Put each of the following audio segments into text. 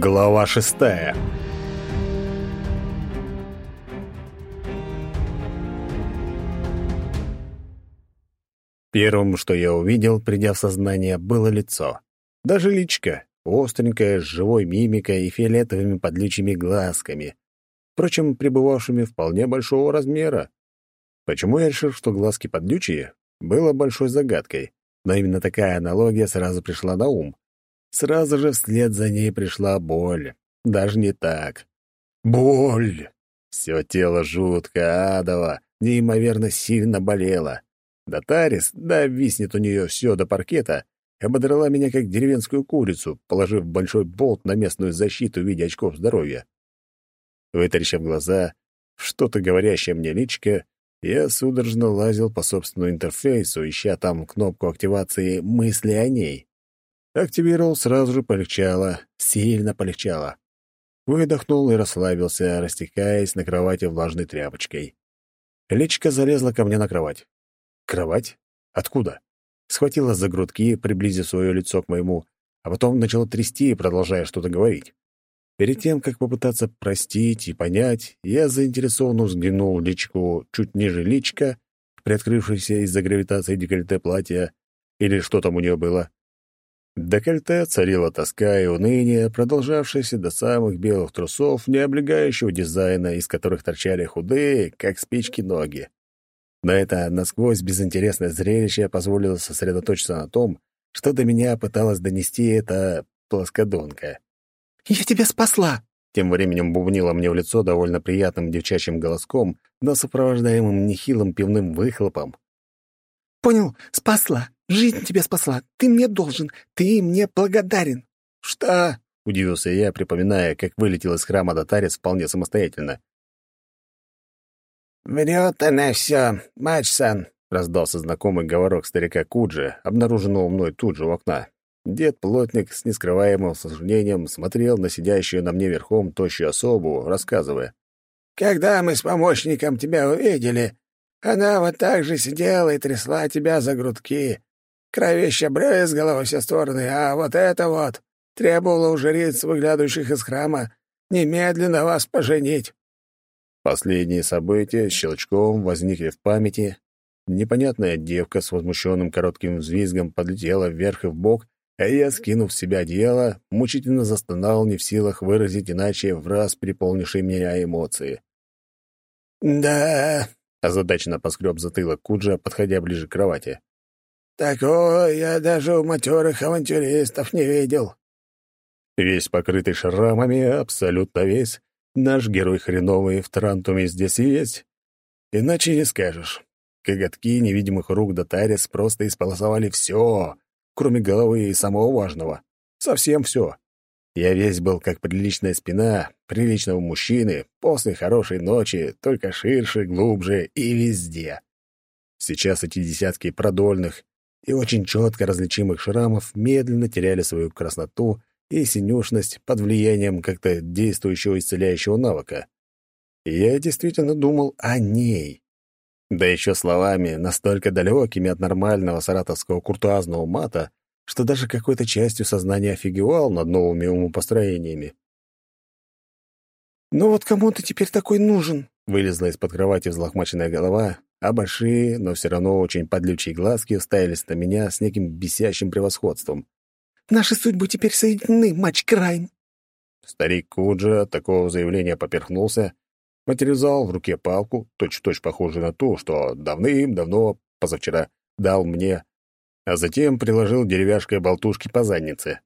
Глава шестая Первым, что я увидел, придя в сознание, было лицо. Даже личка, остренькая, с живой мимикой и фиолетовыми подлючими глазками, впрочем, пребывавшими вполне большого размера. Почему я решил, что глазки подлючие, было большой загадкой, но именно такая аналогия сразу пришла на ум. Сразу же вслед за ней пришла боль. Даже не так. Боль! Все тело жутко, адово, неимоверно сильно болело. Да Тарис, да виснет у нее все до паркета, ободрала меня как деревенскую курицу, положив большой болт на местную защиту в виде очков здоровья. Вытаращив глаза, что-то говорящее мне личко, я судорожно лазил по собственному интерфейсу, ища там кнопку активации «Мысли о ней». Активировал, сразу же полегчало, сильно полегчало. Выдохнул и расслабился, растекаясь на кровати влажной тряпочкой. Личка залезла ко мне на кровать. Кровать? Откуда? Схватила за грудки, приблизив свое лицо к моему, а потом начала трясти, продолжая что-то говорить. Перед тем, как попытаться простить и понять, я заинтересованно взглянул личку чуть ниже личка, приоткрывшейся из-за гравитации декольте платья, или что там у нее было. Декольте царила тоска и уныние, продолжавшееся до самых белых трусов необлегающего дизайна, из которых торчали худые, как спички, ноги. Но это насквозь безинтересное зрелище позволило сосредоточиться на том, что до меня пыталась донести эта плоскодонка. «Я тебя спасла!» Тем временем бубнила мне в лицо довольно приятным девчачьим голоском, но сопровождаемым нехилым пивным выхлопом. «Понял, спасла. Жизнь тебя спасла. Ты мне должен. Ты мне благодарен». «Что?» — удивился я, припоминая, как вылетел из храма Датарец вполне самостоятельно. «Врет она все, Матч-сан», — раздался знакомый говорок старика Куджи, обнаруженного мной тут же у окна. Дед-плотник с нескрываемым сожалением смотрел на сидящую на мне верхом тощую особу, рассказывая. «Когда мы с помощником тебя увидели, она вот так же сидела и трясла тебя за грудки. Кровища брызгала во все стороны, а вот это вот требовала у жриц, выглядывающих из храма, немедленно вас поженить. Последние события щелчком возникли в памяти. Непонятная девка с возмущенным коротким взвизгом подлетела вверх и вбок, а я, скинув с себя одеяло, мучительно застонал, не в силах выразить иначе в раз переполнившие меня эмоции. «Да...» — озадаченно поскреб затылок Куджа, подходя ближе к кровати. «Такого я даже у матерых авантюристов не видел». Весь покрытый шрамами, абсолютно весь, Наш герой хреновый в Трантуме здесь есть. Иначе не скажешь. Коготки невидимых рук Датарис просто исполосовали все, кроме головы и самого важного. Совсем все. Я весь был как приличная спина приличного мужчины после хорошей ночи, только ширше, глубже и везде. Сейчас эти десятки продольных и очень четко различимых шрамов медленно теряли свою красноту и синюшность под влиянием как-то действующего исцеляющего навыка. я действительно думал о ней. Да еще словами, настолько далекими от нормального саратовского куртуазного мата, что даже какой-то частью сознания офигевал над новыми умопостроениями. «Ну вот кому ты теперь такой нужен?» Вылезла из-под кровати взлохмаченная голова, а большие, но все равно очень подлючие глазки уставились на меня с неким бесящим превосходством. Наши судьбы теперь соединены, матч Крайм. Старик Куджа от такого заявления поперхнулся, материализовал в руке палку, точь-в-точь похожую на ту, что давным-давно, позавчера, дал мне, а затем приложил деревяшкой болтушки по заднице.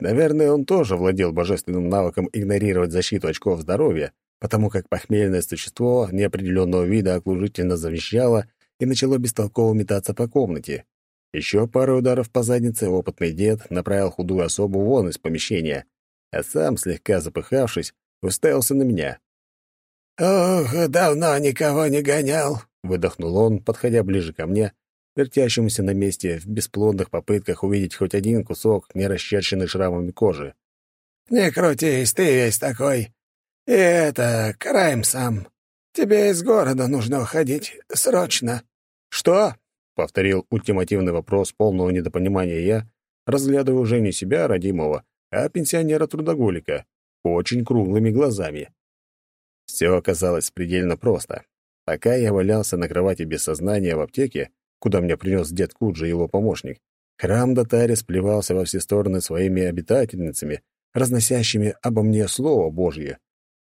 Наверное, он тоже владел божественным навыком игнорировать защиту очков здоровья, потому как похмельное существо неопределенного вида оглушительно завещало и начало бестолково метаться по комнате. Еще пару ударов по заднице опытный дед направил худую особу вон из помещения, а сам, слегка запыхавшись, уставился на меня. «Ох, давно никого не гонял», — выдохнул он, подходя ближе ко мне, вертящемуся на месте в бесплодных попытках увидеть хоть один кусок нерасчерченной шрамами кожи. «Не крутись, ты весь такой. И это, краем сам. Тебе из города нужно уходить. Срочно». «Что?» повторил ультимативный вопрос полного недопонимания я, разглядывая уже не себя, родимого, а пенсионера-трудоголика, очень круглыми глазами. Все оказалось предельно просто. Пока я валялся на кровати без сознания в аптеке, куда меня принес дед Куджи и его помощник, храм Датарис плевался во все стороны своими обитательницами, разносящими обо мне Слово Божье.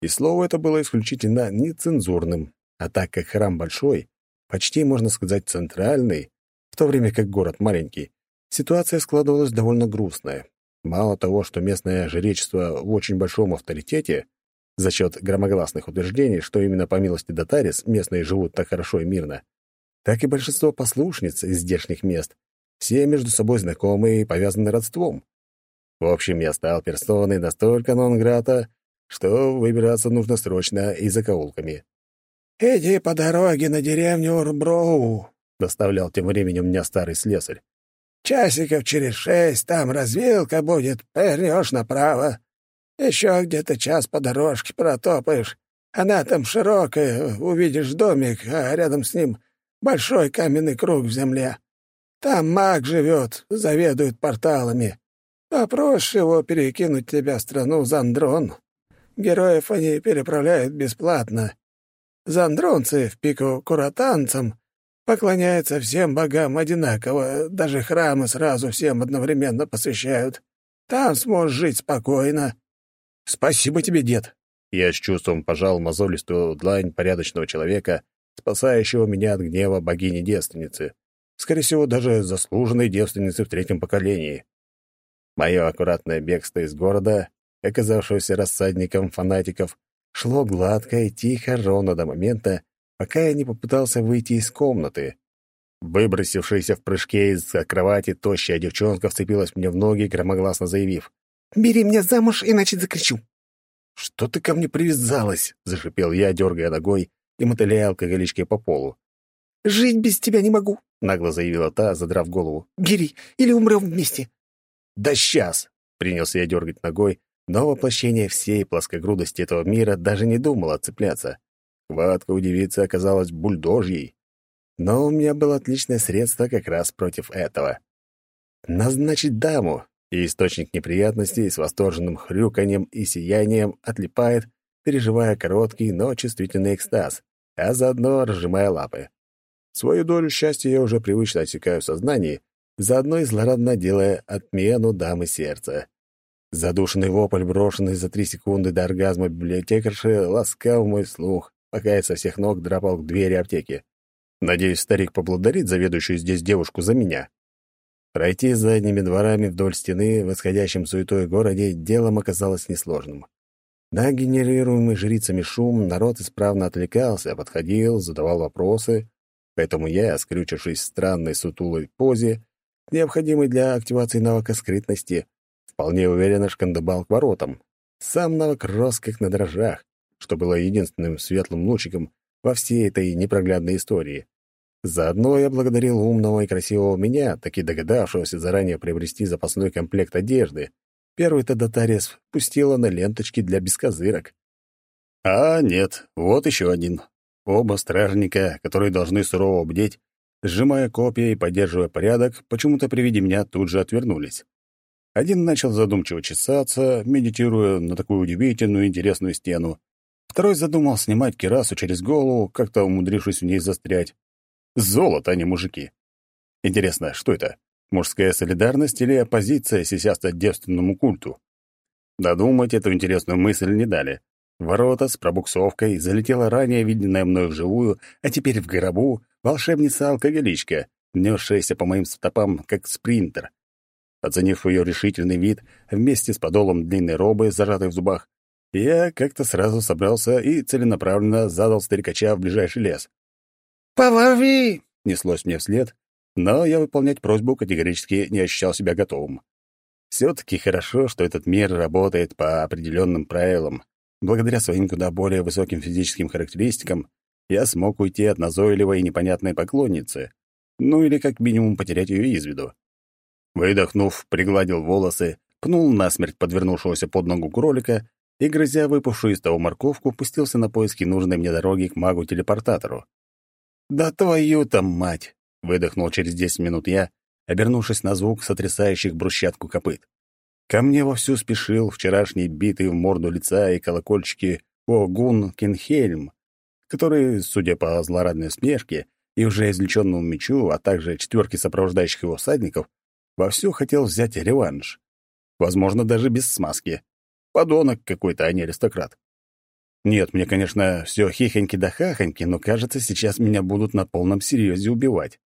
И слово это было исключительно нецензурным, а так как храм большой, почти, можно сказать, центральный, в то время как город маленький, ситуация складывалась довольно грустная. Мало того, что местное жречество в очень большом авторитете, за счет громогласных утверждений, что именно по милости Датарис местные живут так хорошо и мирно, так и большинство послушниц из здешних мест, все между собой знакомы и повязаны родством. В общем, я стал персоной настолько нон-грата, что выбираться нужно срочно и закоулками. «Иди по дороге на деревню Урброу», — доставлял тем временем меня старый слесарь. «Часиков через шесть там развилка будет, повернешь направо. Еще где-то час по дорожке протопаешь. Она там широкая, увидишь домик, а рядом с ним большой каменный круг в земле. Там маг живет, заведует порталами. Попросишь его перекинуть тебя в страну Зандрон. Героев они переправляют бесплатно. Зандронцы в пику куратанцам поклоняются всем богам одинаково, даже храмы сразу всем одновременно посвящают. Там сможешь жить спокойно. «Спасибо тебе, дед!» Я с чувством пожал мозолистую длань порядочного человека, спасающего меня от гнева богини-девственницы. Скорее всего, даже заслуженной девственницы в третьем поколении. Мое аккуратное бегство из города, оказавшегося рассадником фанатиков, шло гладко и тихо ровно до момента, пока я не попытался выйти из комнаты. Выбросившаяся в прыжке из кровати тощая девчонка вцепилась мне в ноги, громогласно заявив. Бери меня замуж, иначе закричу». «Что ты ко мне привязалась?» — зашипел я, дергая ногой и мотыляя алкоголичкой по полу. «Жить без тебя не могу», — нагло заявила та, задрав голову. «Бери, или умрем вместе». «Да сейчас!» — принялся я дергать ногой, но воплощение всей плоскогрудости этого мира даже не думало цепляться. Хватка у девицы оказалась бульдожьей. Но у меня было отличное средство как раз против этого. Назначить даму, и источник неприятностей с восторженным хрюканьем и сиянием отлипает, переживая короткий, но чувствительный экстаз, а заодно разжимая лапы. Свою долю счастья я уже привычно отсекаю в сознании, заодно и злорадно делая отмену дамы сердца. Задушенный вопль, брошенный за три секунды до оргазма библиотекарши, ласкал мой слух, пока я со всех ног драпал к двери аптеки. Надеюсь, старик поблагодарит заведующую здесь девушку за меня. Пройти задними дворами вдоль стены в исходящем суетой городе делом оказалось несложным. На генерируемый жрицами шум народ исправно отвлекался, подходил, задавал вопросы, поэтому я, скрючившись в странной сутулой позе, необходимой для активации навыка скрытности, вполне уверенно шкандыбал к воротам. Сам навык рос как на дрожжах, что было единственным светлым лучиком во всей этой непроглядной истории. Заодно я благодарил умного и красивого меня, таки догадавшегося заранее приобрести запасной комплект одежды. Первый Тадатарис пустила на ленточки для бескозырок. А нет, вот еще один. Оба стражника, которые должны сурово бдеть, сжимая копья и поддерживая порядок, почему-то при виде меня тут же отвернулись. Один начал задумчиво чесаться, медитируя на такую удивительную интересную стену. Второй задумал снимать кирасу через голову, как-то умудрившись в ней застрять. Золото, а не мужики. Интересно, что это? Мужская солидарность или оппозиция сисяста девственному культу? Додумать эту интересную мысль не дали. ворота с пробуксовкой залетела ранее виденная мной вживую, а теперь в гробу волшебница-алкоголичка, несшаяся по моим стопам, как спринтер. Оценив ее решительный вид, вместе с подолом длинной робы, зажатой в зубах, я как-то сразу собрался и целенаправленно задал старикача в ближайший лес. «Полови!» — неслось мне вслед, но я выполнять просьбу категорически не ощущал себя готовым. Все-таки хорошо, что этот мир работает по определенным правилам. Благодаря своим куда более высоким физическим характеристикам я смог уйти от назойливой и непонятной поклонницы, ну или как минимум потерять ее из виду. Выдохнув, пригладил волосы, пнул насмерть подвернувшегося под ногу кролика и, грызя выпавшую из того морковку, пустился на поиски нужной мне дороги к магу-телепортатору. «Да твою там мать!» — выдохнул через десять минут я, обернувшись на звук сотрясающих брусчатку копыт. Ко мне вовсю спешил вчерашний битый в морду лица и колокольчики Огун Кенхельм, который, судя по злорадной смешке и уже извлеченному мечу, а также четверке сопровождающих его всадников, вовсю хотел взять реванш. Возможно, даже без смазки. Подонок какой-то, а не аристократ. Нет, мне, конечно, все хихоньки да хахоньки, но, кажется, сейчас меня будут на полном серьезе убивать.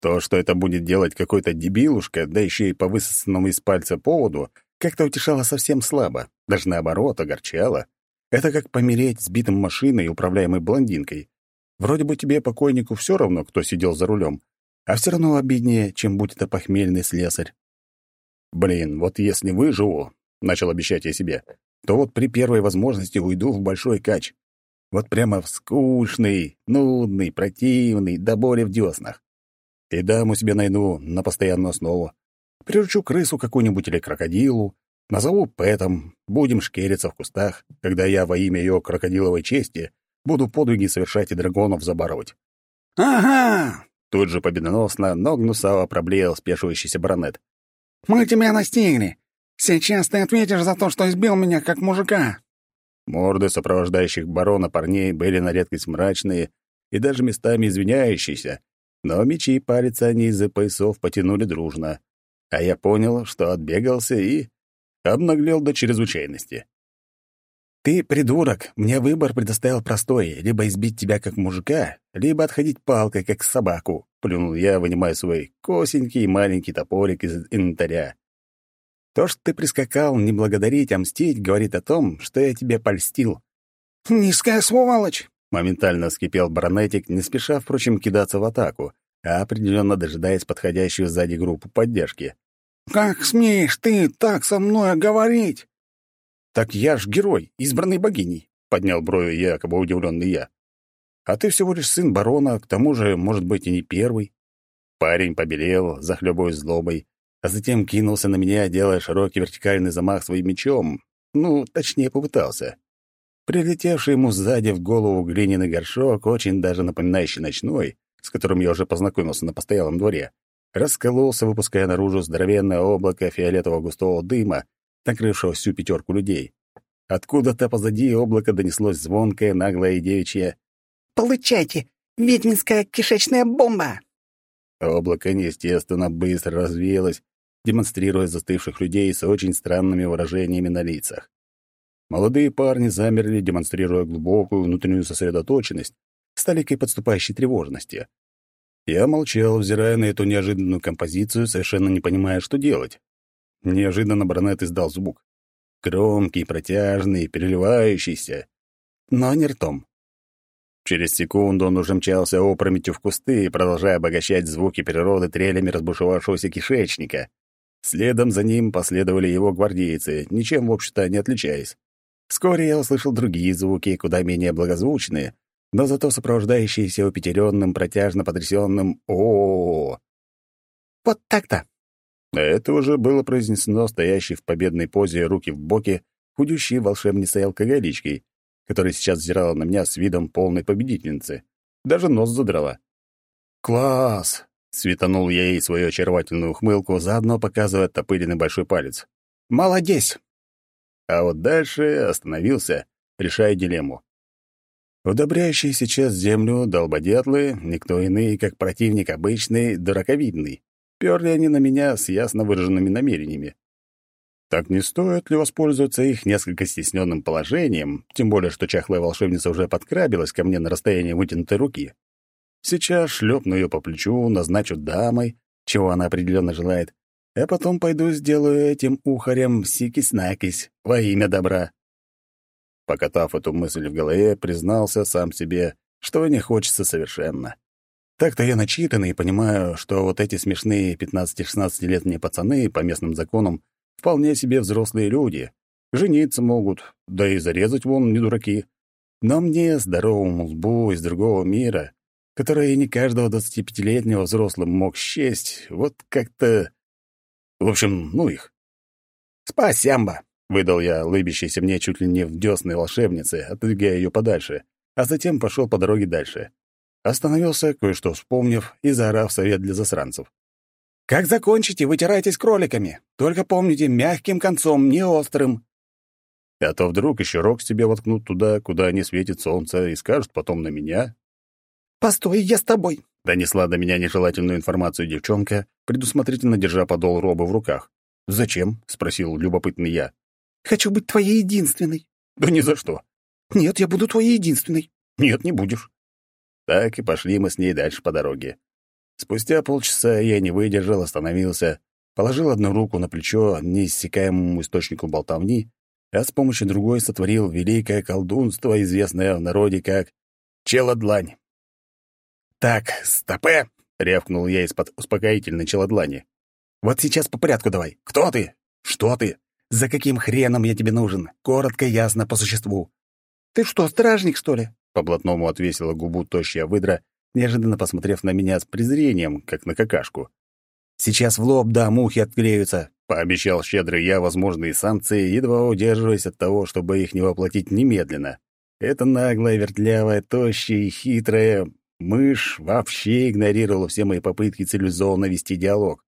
То, что это будет делать какой-то дебилушка, да еще и по высосанному из пальца поводу, как-то утешало совсем слабо, даже наоборот, огорчало. Это как помереть сбитым машиной, управляемой блондинкой. Вроде бы тебе, покойнику, все равно, кто сидел за рулем, а все равно обиднее, чем будь это похмельный слесарь. Блин, вот если выживу, — начал обещать я себе, — то вот при первой возможности уйду в большой кач. Вот прямо в скучный, нудный, противный, до боли в деснах. И даму себе найду на постоянную основу. Приручу крысу какую-нибудь или крокодилу, назову Пэтом, будем шкериться в кустах, когда я во имя ее крокодиловой чести буду подвиги совершать и драконов забарывать. «Ага!» — тут же победоносно, но гнусаво проблеял спешивающийся баронет. «Мы тебя настигли. Сейчас ты ответишь за то, что избил меня как мужика». Морды сопровождающих барона парней были на редкость мрачные и даже местами извиняющиеся, но мечи париться они из-за поясов потянули дружно, а я понял, что отбегался и обнаглел до чрезвычайности. «Ты придурок, мне выбор предоставил простой, либо избить тебя как мужика, либо отходить палкой, как собаку», — плюнул я, вынимая свой косенький маленький топорик из инвентаря. «То, что ты прискакал не благодарить, а мстить, говорит о том, что я тебе польстил». «Низкая сволочь!» — моментально вскипел баронетик, не спеша, впрочем, кидаться в атаку, а определенно дожидаясь подходящую сзади группу поддержки. «Как смеешь ты так со мной говорить?» «Так я ж герой, избранный богиней», — поднял брови якобы удивленный я. «А ты всего лишь сын барона, к тому же, может быть, и не первый». Парень побелел, захлебываясь злобой, а затем кинулся на меня, делая широкий вертикальный замах своим мечом. Ну, точнее, попытался. Прилетевший ему сзади в голову глиняный горшок, очень даже напоминающий ночной, с которым я уже познакомился на постоялом дворе, раскололся, выпуская наружу здоровенное облако фиолетового густого дыма, накрывшего всю пятерку людей. Откуда-то позади облака донеслось звонкое, наглое и девичье «Получайте! Ведьминская кишечная бомба!» Облако неестественно быстро развеялось, демонстрируя застывших людей с очень странными выражениями на лицах. Молодые парни замерли, демонстрируя глубокую внутреннюю сосредоточенность, с толикой подступающей тревожности. Я молчал, взирая на эту неожиданную композицию, совершенно не понимая, что делать. Неожиданно баронет издал звук. Громкий, протяжный, переливающийся, но не ртом. Через секунду он уже мчался опрометью в кусты, продолжая обогащать звуки природы трелями разбушевавшегося кишечника. Следом за ним последовали его гвардейцы, ничем, в общем-то, не отличаясь. Вскоре я услышал другие звуки, куда менее благозвучные, но зато сопровождающиеся упетеренным, протяжно потрясенным о, -о, -о, «Вот так-то!» Это уже было произнесено стоящей в победной позе руки в боки худющей волшебницей-алкоголичкой, которая сейчас взирала на меня с видом полной победительницы. Даже нос задрала. «Класс!» — светанул я ей свою очаровательную ухмылку, заодно показывая оттопыренный большой палец. «Молодец!» А вот дальше остановился, решая дилемму. Удобряющие сейчас землю долбодятлы, никто иные, как противник обычный, дураковидный. Перли они на меня с ясно выраженными намерениями. Так не стоит ли воспользоваться их несколько стесненным положением, тем более что чахлая волшебница уже подкрабилась ко мне на расстояние вытянутой руки. Сейчас шлепну ее по плечу, назначу дамой, чего она определенно желает, а потом пойду сделаю этим ухарем сикись-накись во имя добра. Покатав эту мысль в голове, признался сам себе, что не хочется совершенно. Так-то я начитанный и понимаю, что вот эти смешные 15-16-летние пацаны по местным законам вполне себе взрослые люди. Жениться могут, да и зарезать вон не дураки. Но мне, здоровому лбу из другого мира, которое не каждого 25-летнего взрослым мог счесть, вот как-то... В общем, ну их. «Спасямба!» — выдал я лыбящейся мне чуть ли не в дёсной волшебнице, отодвигая ее подальше, а затем пошел по дороге дальше. Остановился, кое-что вспомнив, и заорав совет для засранцев. Как закончите, вытирайтесь кроликами. Только помните, мягким концом, не острым. А то вдруг еще рог себе воткнут туда, куда не светит солнце, и скажут потом на меня. «Постой, я с тобой!» — донесла до меня нежелательную информацию девчонка, предусмотрительно держа подол роба в руках. «Зачем?» — спросил любопытный я. «Хочу быть твоей единственной». «Да ни за что». «Нет, я буду твоей единственной». «Нет, не будешь». Так и пошли мы с ней дальше по дороге. Спустя полчаса я не выдержал, остановился, положил одну руку на плечо неиссякаемому источнику болтовни, а с помощью другой сотворил великое колдунство, известное в народе как челодлань. «Так, стопе!» — рявкнул я из-под успокоительной челодлани. «Вот сейчас по порядку давай. Кто ты? Что ты? За каким хреном я тебе нужен? Коротко, ясно, по существу». «Ты что, стражник, что ли?» — по-блатному отвесила губу тощая выдра, неожиданно посмотрев на меня с презрением, как на какашку. «Сейчас в лоб, да, мухи отклеются», — пообещал щедрый я возможные санкции, едва удерживаясь от того, чтобы их не воплотить немедленно. Эта наглая, вертлявая, тощая и хитрая мышь вообще игнорировала все мои попытки цивилизованно вести диалог.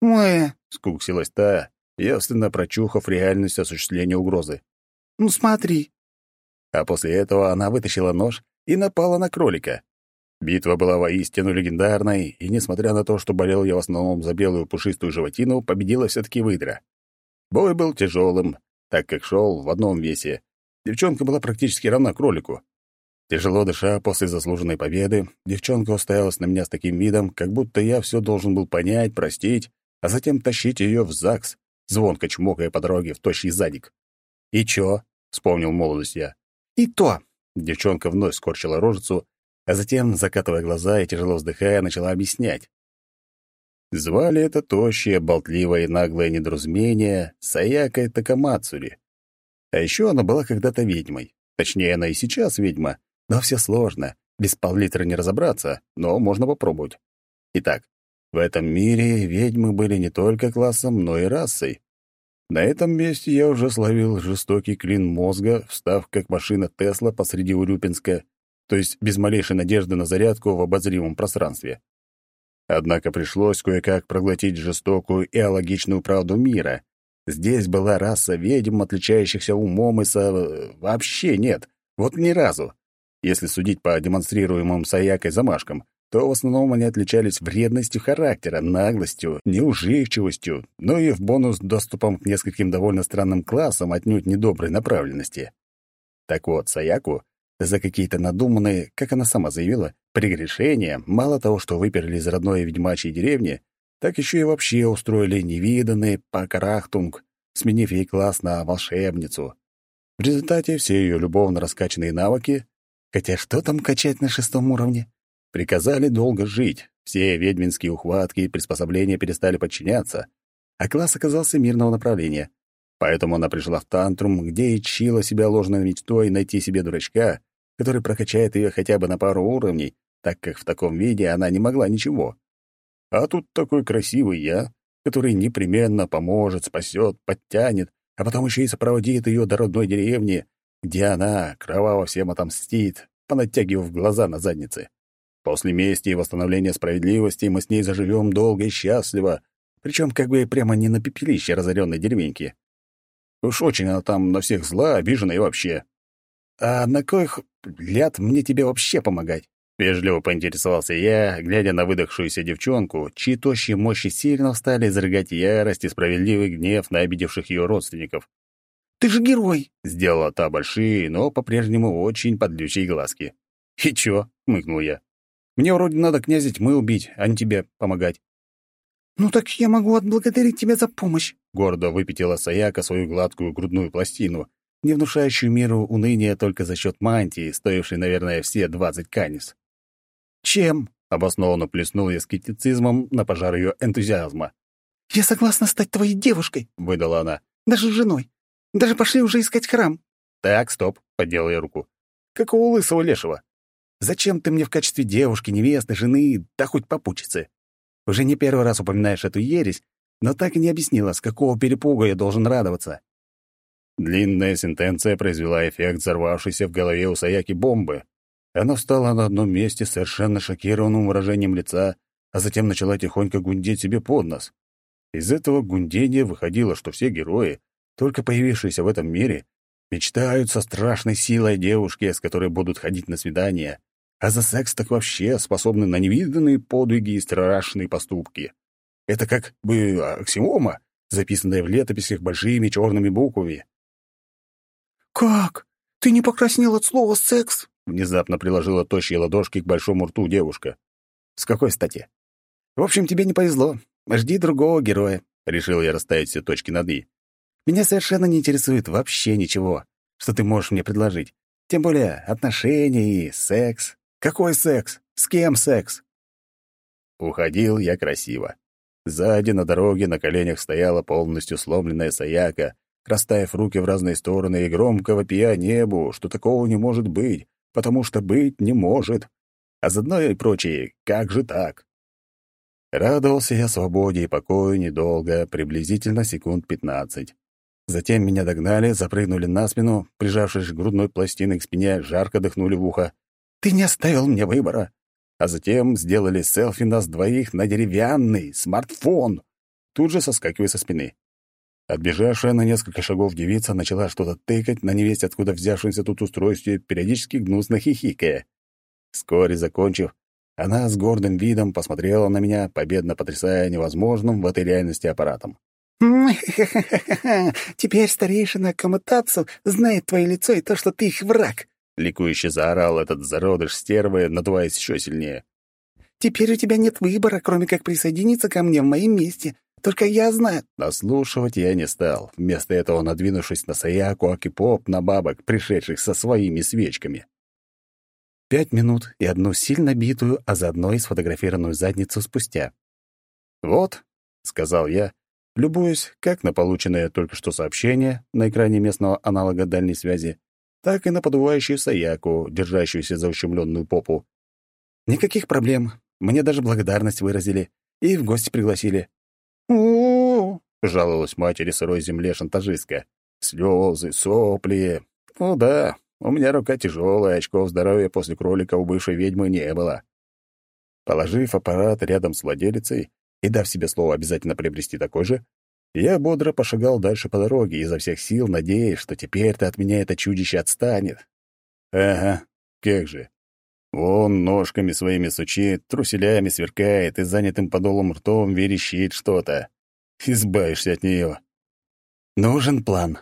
«Мэ», — скуксилась та, явственно прочухав реальность осуществления угрозы. «Ну смотри». А после этого она вытащила нож и напала на кролика. Битва была воистину легендарной, и, несмотря на то, что болел я в основном за белую пушистую животину, победила все-таки выдра. Бой был тяжелым, так как шел в одном весе. Девчонка была практически равна кролику. Тяжело дыша после заслуженной победы, девчонка уставилась на меня с таким видом, как будто я все должен был понять, простить, а затем тащить ее в ЗАГС, звонко чмокая по дороге в тощий задик. «И чё?» — вспомнил молодость я. «И то!» — девчонка вновь скорчила рожицу, а затем, закатывая глаза и тяжело вздыхая, начала объяснять. Звали это тощее, болтливое и наглое недоразумение Саякой Такамацури. А еще она была когда-то ведьмой. Точнее, она и сейчас ведьма, но все сложно. Без пол-литра не разобраться, но можно попробовать. Итак, в этом мире ведьмы были не только классом, но и расой. На этом месте я уже словил жестокий клин мозга, встав как машина Тесла посреди Урюпинска то есть без малейшей надежды на зарядку в обозримом пространстве. Однако пришлось кое-как проглотить жестокую и алогичную правду мира. Здесь была раса ведьм, отличающихся умом и со... вообще нет. Вот ни разу. Если судить по демонстрируемым Саякой замашкам, то в основном они отличались вредностью характера, наглостью, неуживчивостью, но и в бонус доступом к нескольким довольно странным классам отнюдь недоброй направленности. Так вот, Саяку за какие-то надуманные, как она сама заявила, прегрешения, мало того, что выперли из родной ведьмачьей деревни, так еще и вообще устроили невиданный покарахтунг, сменив ей класс на волшебницу. В результате все ее любовно раскачанные навыки, хотя что там качать на шестом уровне, приказали долго жить, все ведьминские ухватки и приспособления перестали подчиняться, а класс оказался мирного направления. Поэтому она пришла в тантрум, где и чила себя ложной мечтой найти себе дурачка, который прокачает ее хотя бы на пару уровней, так как в таком виде она не могла ничего. А тут такой красивый я, который непременно поможет, спасет, подтянет, а потом еще и сопроводит ее до родной деревни, где она кроваво всем отомстит, понатягивав глаза на заднице. После мести и восстановления справедливости мы с ней заживем долго и счастливо, причем как бы прямо не на пепелище разоренной деревеньки. Уж очень она там на всех зла, обижена и вообще. «А на кой ляд мне тебе вообще помогать?» Вежливо поинтересовался я, глядя на выдохшуюся девчонку, чьи тощие мощи сильно стали изрыгать ярость и справедливый гнев на обидевших ее родственников. «Ты же герой!» — сделала та большие, но по-прежнему очень подлючие глазки. «И чё?» — мыкнул я. «Мне вроде надо князя тьмы убить, а не тебе помогать». «Ну так я могу отблагодарить тебя за помощь», — гордо выпятила Саяка свою гладкую грудную пластину, не внушающую миру уныния только за счет мантии, стоившей, наверное, все двадцать канис. «Чем?» — обоснованно плеснул я скептицизмом на пожар ее энтузиазма. «Я согласна стать твоей девушкой», — выдала она. «Даже женой. Даже пошли уже искать храм». «Так, стоп», — подделал я руку. «Какого лысого лешего? Зачем ты мне в качестве девушки, невесты, жены, да хоть попутчицы? Уже не первый раз упоминаешь эту ересь, но так и не объяснила, с какого перепуга я должен радоваться. Длинная сентенция произвела эффект взорвавшейся в голове у Саяки бомбы. Она встала на одном месте с совершенно шокированным выражением лица, а затем начала тихонько гундеть себе под нос. Из этого гундения выходило, что все герои, только появившиеся в этом мире, мечтают со страшной силой девушки, с которой будут ходить на свидания, а за секс так вообще способны на невиданные подвиги и страшные поступки. Это как бы аксиома, записанная в летописях большими черными буквами. «Как? Ты не покраснел от слова «секс»?» Внезапно приложила тощие ладошки к большому рту девушка. «С какой стати?» «В общем, тебе не повезло. Жди другого героя», — решил я расставить все точки над «и». «Меня совершенно не интересует вообще ничего, что ты можешь мне предложить. Тем более отношения и секс. Какой секс? С кем секс?» Уходил я красиво. Сзади на дороге на коленях стояла полностью сломленная Саяка, расставив руки в разные стороны и громко вопия небу, что такого не может быть, потому что быть не может. А заодно и прочее, как же так? Радовался я свободе и покою недолго, приблизительно секунд пятнадцать. Затем меня догнали, запрыгнули на спину, прижавшись грудной пластиной к спине, жарко дыхнули в ухо. «Ты не оставил мне выбора!» А затем сделали селфи нас двоих на деревянный смартфон, тут же соскакивая со спины. Отбежавшая на несколько шагов девица начала что-то тыкать на невесть, откуда взявшемся тут устройстве, периодически гнусно хихикая. Вскоре закончив, она с гордым видом посмотрела на меня, победно потрясая невозможным в этой реальности аппаратом. Теперь старейшина коммутацию знает твое лицо и то, что ты их враг!» Ликующе заорал этот зародыш стервы, надуваясь еще сильнее. «Теперь у тебя нет выбора, кроме как присоединиться ко мне в моем месте. Только я знаю...» Наслушивать я не стал, вместо этого надвинувшись на Саяку Акипоп на бабок, пришедших со своими свечками. Пять минут и одну сильно битую, а заодно и сфотографированную задницу спустя. «Вот», — сказал я, любуясь как на полученное только что сообщение на экране местного аналога дальней связи, так и на подувающую Саяку, держащуюся за ущемленную попу. «Никаких проблем. Мне даже благодарность выразили и в гости пригласили у жаловалась матери сырой земле шантажистка. Слезы, сопли. Ну да, у меня рука тяжелая, очков здоровья после кролика у бывшей ведьмы не было. Положив аппарат рядом с владелицей и дав себе слово обязательно приобрести такой же, я бодро пошагал дальше по дороге, изо всех сил надеясь, что теперь-то от меня это чудище отстанет. Ага, как же. Вон ножками своими сучит, труселями сверкает и занятым подолом ртом верещит что-то. Избавишься от нее. Нужен план.